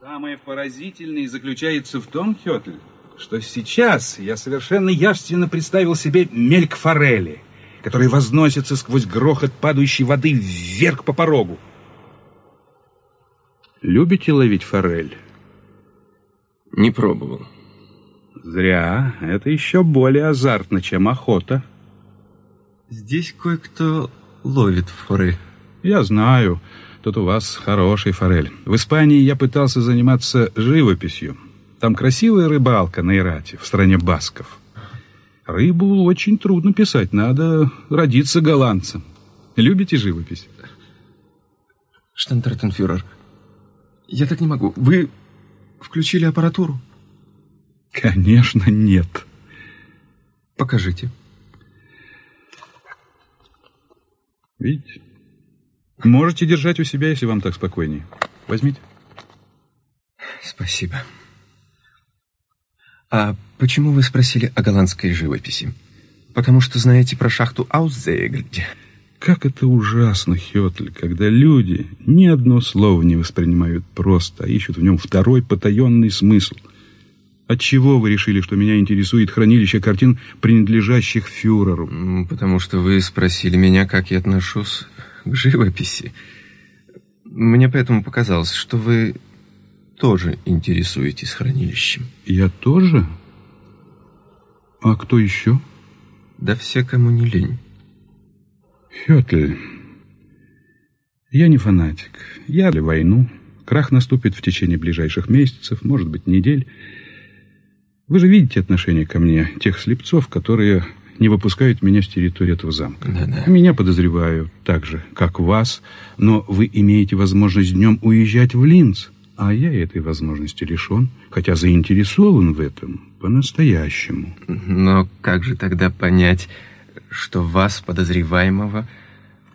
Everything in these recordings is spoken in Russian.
Самое поразительное заключается в том, Хётль, что сейчас я совершенно явственно представил себе мельк форели, который возносится сквозь грохот падающей воды вверх по порогу. Любите ловить форель? Не пробовал. Зря. Это еще более азартно, чем охота. Здесь кое-кто ловит форель. Я знаю. Тут у вас хороший форель. В Испании я пытался заниматься живописью. Там красивая рыбалка на Ирате, в стране басков. Рыбу очень трудно писать, надо родиться голландцем. Любите живопись? Штандартенфюрер, я так не могу. Вы включили аппаратуру? Конечно, нет. Покажите. Видите? Можете держать у себя, если вам так спокойнее. Возьмите. Спасибо. А почему вы спросили о голландской живописи? Потому что знаете про шахту Ауззейгельде? Как это ужасно, Хётль, когда люди ни одно слово не воспринимают просто, а ищут в нем второй потаенный смысл. Отчего вы решили, что меня интересует хранилище картин, принадлежащих фюреру? Потому что вы спросили меня, как я отношусь к живописи. Мне поэтому показалось, что вы тоже интересуетесь хранилищем. Я тоже? А кто еще? Да все, кому не лень. Фётль, я не фанатик. Я ли войну. Крах наступит в течение ближайших месяцев, может быть, недель. Вы же видите отношение ко мне тех слепцов, которые не выпускают меня с территории этого замка. Да-да. Меня подозреваю так же, как вас, но вы имеете возможность днем уезжать в Линц, а я этой возможности лишен, хотя заинтересован в этом по-настоящему. Но как же тогда понять, что вас, подозреваемого,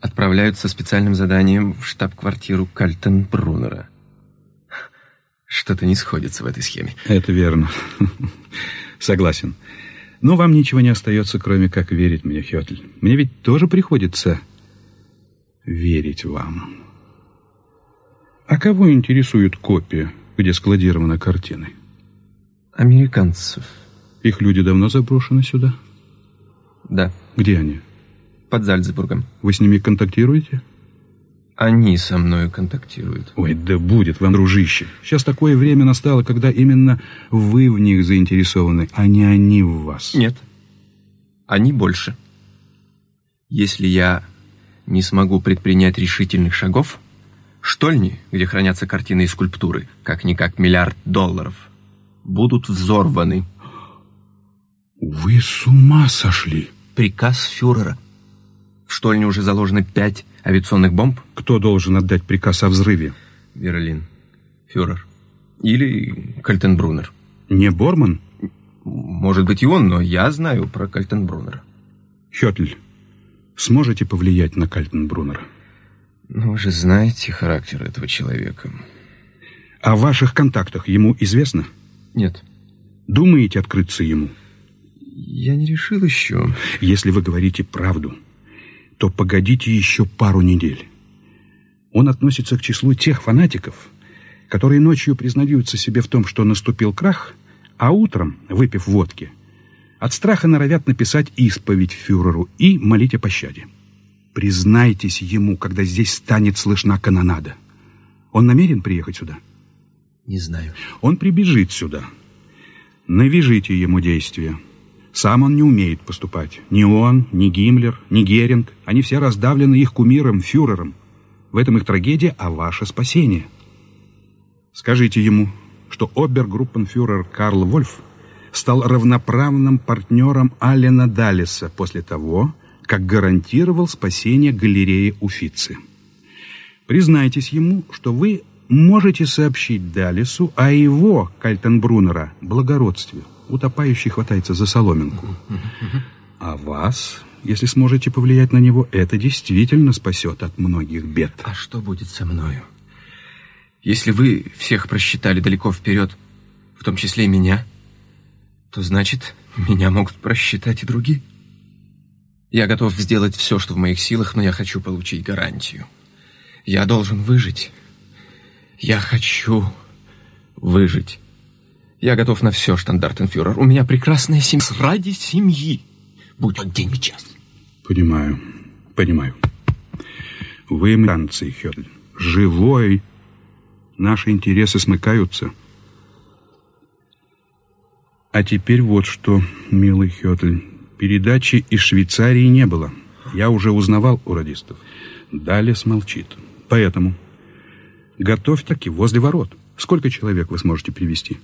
отправляют со специальным заданием в штаб-квартиру Кальтенбруннера? Что-то не сходится в этой схеме. Это верно. Согласен. Но вам ничего не остается, кроме как верить мне, Хётль. Мне ведь тоже приходится верить вам. А кого интересует копия, где складированы картины? Американцев. Их люди давно заброшены сюда? Да. Где они? Под Зальцбургом. Вы с ними контактируете? Они со мною контактируют. Ой, да будет вам, дружище. Сейчас такое время настало, когда именно вы в них заинтересованы, а не они в вас. Нет. Они больше. Если я не смогу предпринять решительных шагов, штольни, где хранятся картины и скульптуры, как-никак миллиард долларов, будут взорваны. Вы с ума сошли. Приказ фюрера. В штольне уже заложено пять авиационных бомб. Кто должен отдать приказ о взрыве? Берлин. Фюрер. Или Кальтенбруннер. Не Борман? Может быть и он, но я знаю про Кальтенбруннера. Хётль, сможете повлиять на Кальтенбруннера? Ну, вы же знаете характер этого человека. О ваших контактах ему известно? Нет. Думаете открыться ему? Я не решил еще. Если вы говорите правду, то погодите еще пару недель. Он относится к числу тех фанатиков, которые ночью признаются себе в том, что наступил крах, а утром, выпив водки, от страха норовят написать исповедь фюреру и молить о пощаде. Признайтесь ему, когда здесь станет слышна канонада. Он намерен приехать сюда? Не знаю. Он прибежит сюда. Навяжите ему действия. Сам он не умеет поступать. Ни он, ни Гиммлер, ни Геринг. Они все раздавлены их кумиром, фюрером. В этом их трагедия, а ваше спасение. Скажите ему, что обергруппенфюрер Карл Вольф стал равноправным партнером Аллена Даллеса после того, как гарантировал спасение галереи Уфицы. Признайтесь ему, что вы можете сообщить Даллесу о его, Кальтенбруннера, благородстве. Утопающий хватается за соломинку. А вас, если сможете повлиять на него, это действительно спасет от многих бед. А что будет со мною? Если вы всех просчитали далеко вперед, в том числе и меня, то значит, меня могут просчитать и другие. Я готов сделать все, что в моих силах, но я хочу получить гарантию. Я должен выжить. Я хочу выжить. Я готов на все, штандартенфюрер. У меня прекрасная семья. Ради семьи. Будь он день и час. Понимаю, понимаю. Вы американцы, Хёдль. Живой. Наши интересы смыкаются. А теперь вот что, милый Хётль. Передачи из Швейцарии не было. Я уже узнавал у радистов. Далее смолчит. Поэтому готовь таки возле ворот. Сколько человек вы сможете привести?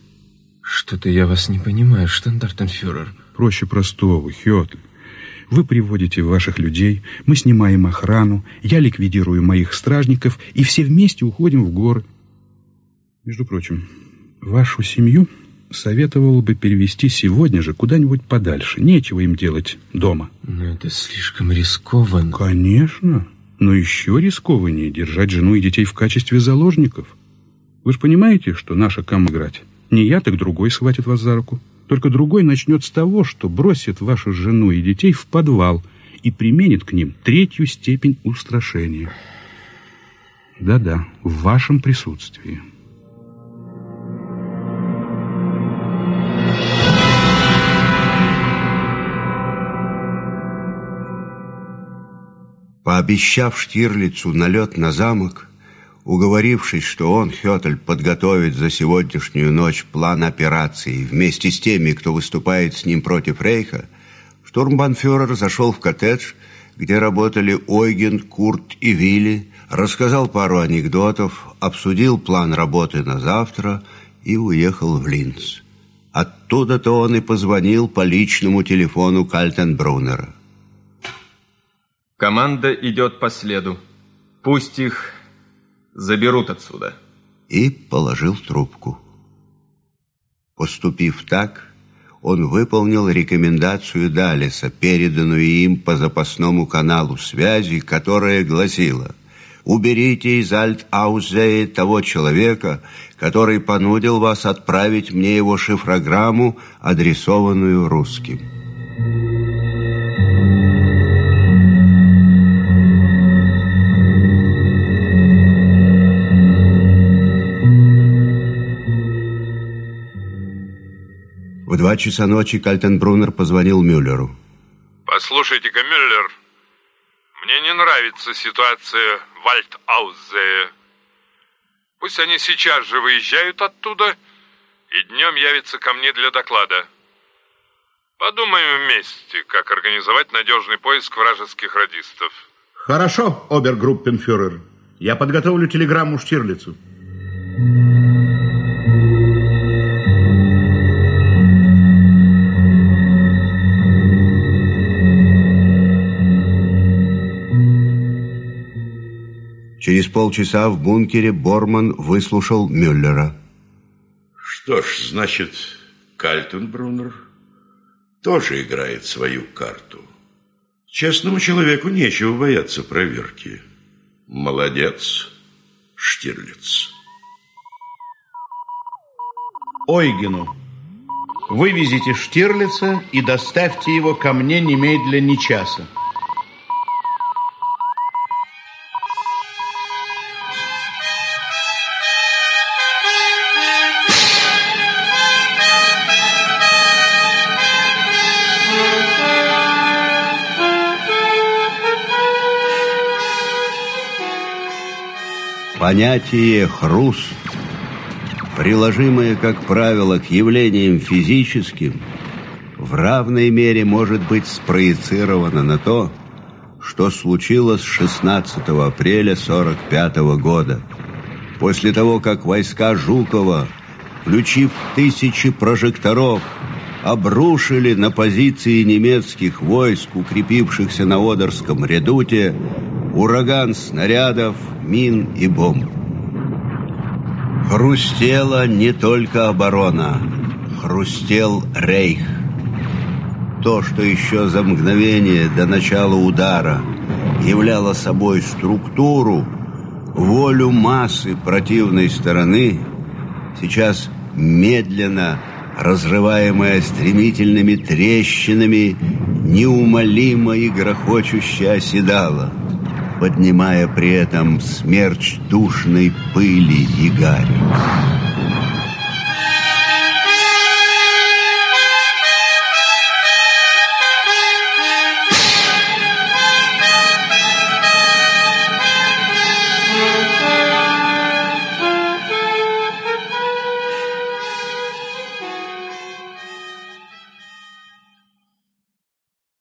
Что-то я вас не понимаю, штандартенфюрер. Проще простого, Хётль. Вы приводите ваших людей, мы снимаем охрану, я ликвидирую моих стражников, и все вместе уходим в горы. Между прочим, вашу семью советовал бы перевести сегодня же куда-нибудь подальше. Нечего им делать дома. Но это слишком рискованно. Конечно. Но еще рискованнее держать жену и детей в качестве заложников. Вы же понимаете, что наша кам играть? Не я, так другой схватит вас за руку. Только другой начнет с того, что бросит вашу жену и детей в подвал и применит к ним третью степень устрашения. Да-да, в вашем присутствии. Пообещав Штирлицу налет на замок, Уговорившись, что он, Хётль, подготовит за сегодняшнюю ночь план операции вместе с теми, кто выступает с ним против Рейха, штурмбанфюрер зашел в коттедж, где работали Ойген, Курт и Вилли, рассказал пару анекдотов, обсудил план работы на завтра и уехал в Линц. Оттуда-то он и позвонил по личному телефону Кальтенбруннера. Команда идет по следу. Пусть их заберут отсюда. И положил трубку. Поступив так, он выполнил рекомендацию Далиса, переданную им по запасному каналу связи, которая гласила «Уберите из Альт-Аузея того человека, который понудил вас отправить мне его шифрограмму, адресованную русским». В два часа ночи Кальтенбруннер позвонил Мюллеру. Послушайте-ка, Мюллер, мне не нравится ситуация в Альтаузе. Пусть они сейчас же выезжают оттуда и днем явятся ко мне для доклада. Подумаем вместе, как организовать надежный поиск вражеских радистов. Хорошо, обергруппенфюрер. Я подготовлю телеграмму Штирлицу. Через полчаса в бункере Борман выслушал Мюллера. Что ж, значит, Кальтенбруннер тоже играет свою карту. Честному человеку нечего бояться проверки. Молодец, Штирлиц. Ойгену, вывезите Штирлица и доставьте его ко мне немедленно часа. Понятие «хруст», приложимое, как правило, к явлениям физическим, в равной мере может быть спроецировано на то, что случилось 16 апреля 45 года, после того, как войска Жукова, включив тысячи прожекторов, обрушили на позиции немецких войск, укрепившихся на Одерском редуте, ураган снарядов, мин и бомб. Хрустела не только оборона, хрустел рейх. То, что еще за мгновение до начала удара являло собой структуру, волю массы противной стороны, сейчас медленно, разрываемая стремительными трещинами, неумолимо и грохочуще оседала — поднимая при этом смерч душной пыли и гари.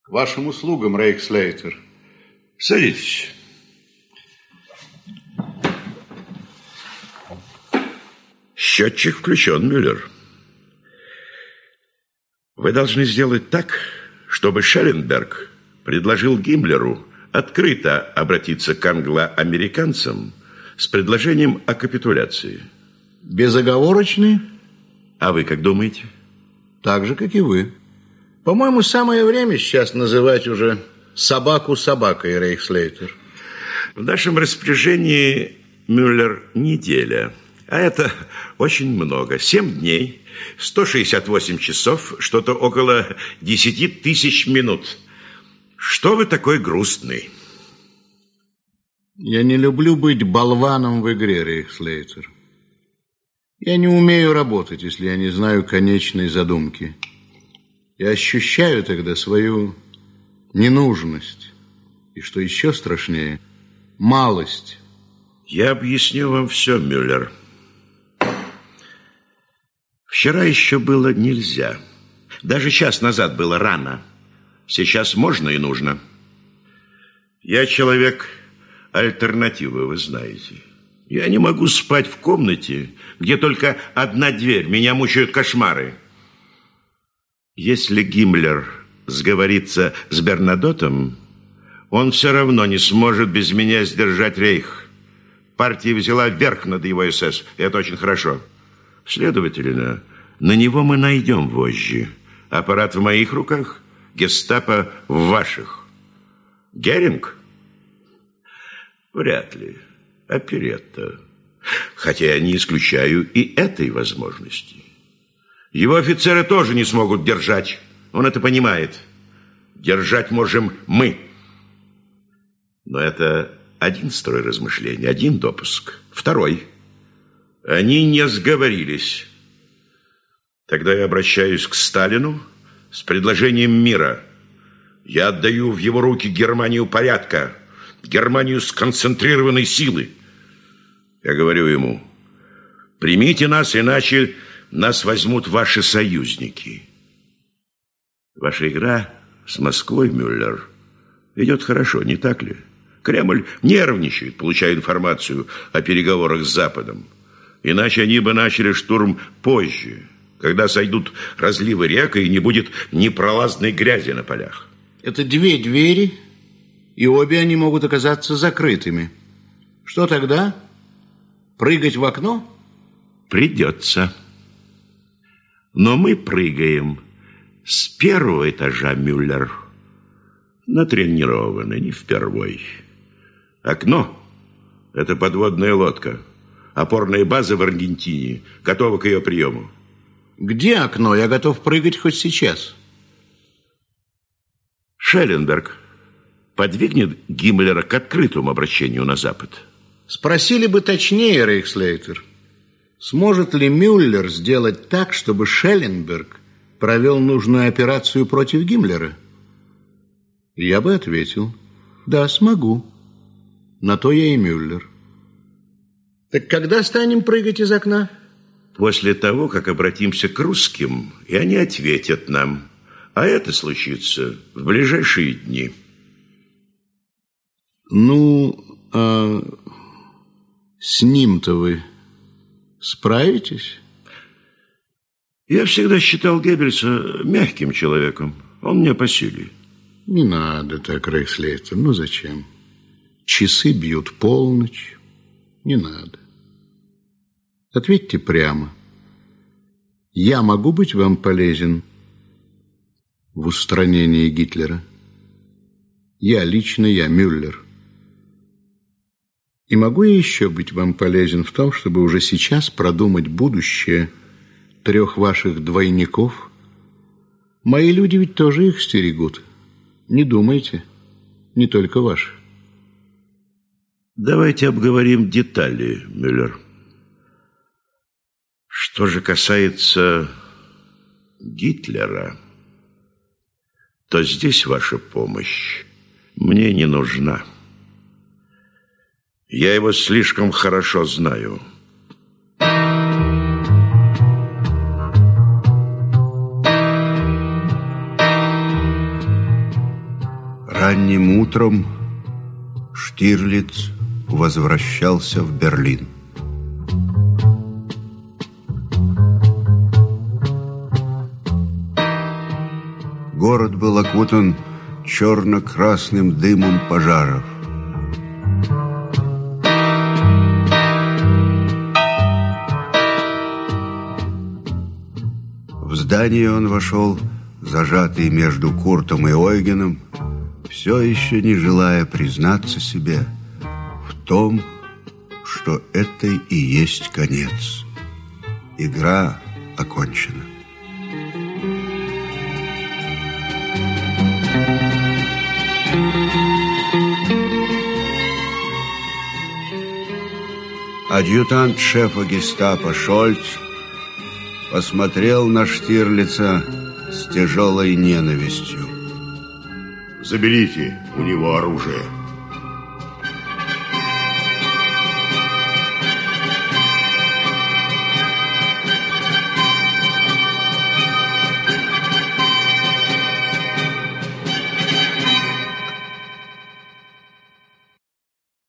К вашим услугам, Рейхслейтер. Садитесь. Счетчик включен, Мюллер. Вы должны сделать так, чтобы Шелленберг предложил Гиммлеру открыто обратиться к англо-американцам с предложением о капитуляции. Безоговорочный? А вы как думаете? Так же, как и вы. По-моему, самое время сейчас называть уже собаку собакой, Рейхслейтер. В нашем распоряжении, Мюллер, неделя. А это очень много. Семь дней, 168 часов, что-то около 10 тысяч минут. Что вы такой грустный? Я не люблю быть болваном в игре, Рейхслейтер. Я не умею работать, если я не знаю конечной задумки. Я ощущаю тогда свою ненужность. И что еще страшнее, малость. Я объясню вам все, Мюллер. Вчера еще было нельзя. Даже час назад было рано. Сейчас можно и нужно. Я человек альтернативы, вы знаете. Я не могу спать в комнате, где только одна дверь. Меня мучают кошмары. Если Гиммлер сговорится с Бернадотом, он все равно не сможет без меня сдержать рейх. Партия взяла верх над его СС, это очень хорошо. Следовательно, на него мы найдем вожжи. Аппарат в моих руках, гестапо в ваших. Геринг? Вряд ли оперетта. Хотя я не исключаю и этой возможности. Его офицеры тоже не смогут держать. Он это понимает. Держать можем мы. Но это один строй размышлений, один допуск. Второй. Они не сговорились. Тогда я обращаюсь к Сталину с предложением мира. Я отдаю в его руки Германию порядка, Германию сконцентрированной силы. Я говорю ему, примите нас, иначе нас возьмут ваши союзники. Ваша игра с Москвой, Мюллер, идет хорошо, не так ли? Кремль нервничает, получая информацию о переговорах с Западом. Иначе они бы начали штурм позже, когда сойдут разливы рек и не будет непролазной грязи на полях. Это две двери, и обе они могут оказаться закрытыми. Что тогда? Прыгать в окно? Придется. Но мы прыгаем с первого этажа, Мюллер. Натренированы, не впервой. Окно — это подводная лодка. Опорная база в Аргентине готова к ее приему. Где окно? Я готов прыгать хоть сейчас. Шелленберг подвигнет Гиммлера к открытому обращению на Запад. Спросили бы точнее, Рейхслейтер, сможет ли Мюллер сделать так, чтобы Шелленберг провел нужную операцию против Гиммлера? Я бы ответил, да, смогу. На то я и Мюллер. Так когда станем прыгать из окна? После того, как обратимся к русским, и они ответят нам. А это случится в ближайшие дни. Ну, а с ним-то вы справитесь? Я всегда считал Геббельса мягким человеком. Он мне по силе. Не надо так, Рейхслейтер. Ну, зачем? Часы бьют полночь. Не надо. Ответьте прямо. Я могу быть вам полезен в устранении Гитлера? Я, лично я, Мюллер. И могу я еще быть вам полезен в том, чтобы уже сейчас продумать будущее трех ваших двойников? Мои люди ведь тоже их стерегут. Не думайте, не только ваши. Давайте обговорим детали, Мюллер. Что же касается Гитлера, то здесь ваша помощь мне не нужна. Я его слишком хорошо знаю. Ранним утром Штирлиц возвращался в Берлин. Город был окутан черно-красным дымом пожаров. В здание он вошел, зажатый между Куртом и Ойгеном, все еще не желая признаться себе в том, что это и есть конец. Игра окончена. Адъютант шефа гестапо Шольц посмотрел на Штирлица с тяжелой ненавистью. Заберите у него оружие.